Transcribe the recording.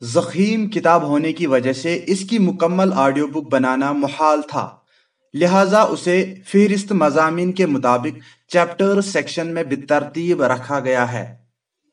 زخیم کتاب ہونے کی وجہ سے اس کی مکمل آڈیو بک بنانا محال تھا۔ لہٰذا اسے فہرست مضامین کے مطابق چیپٹر سیکشن میں بترتیب رکھا گیا ہے۔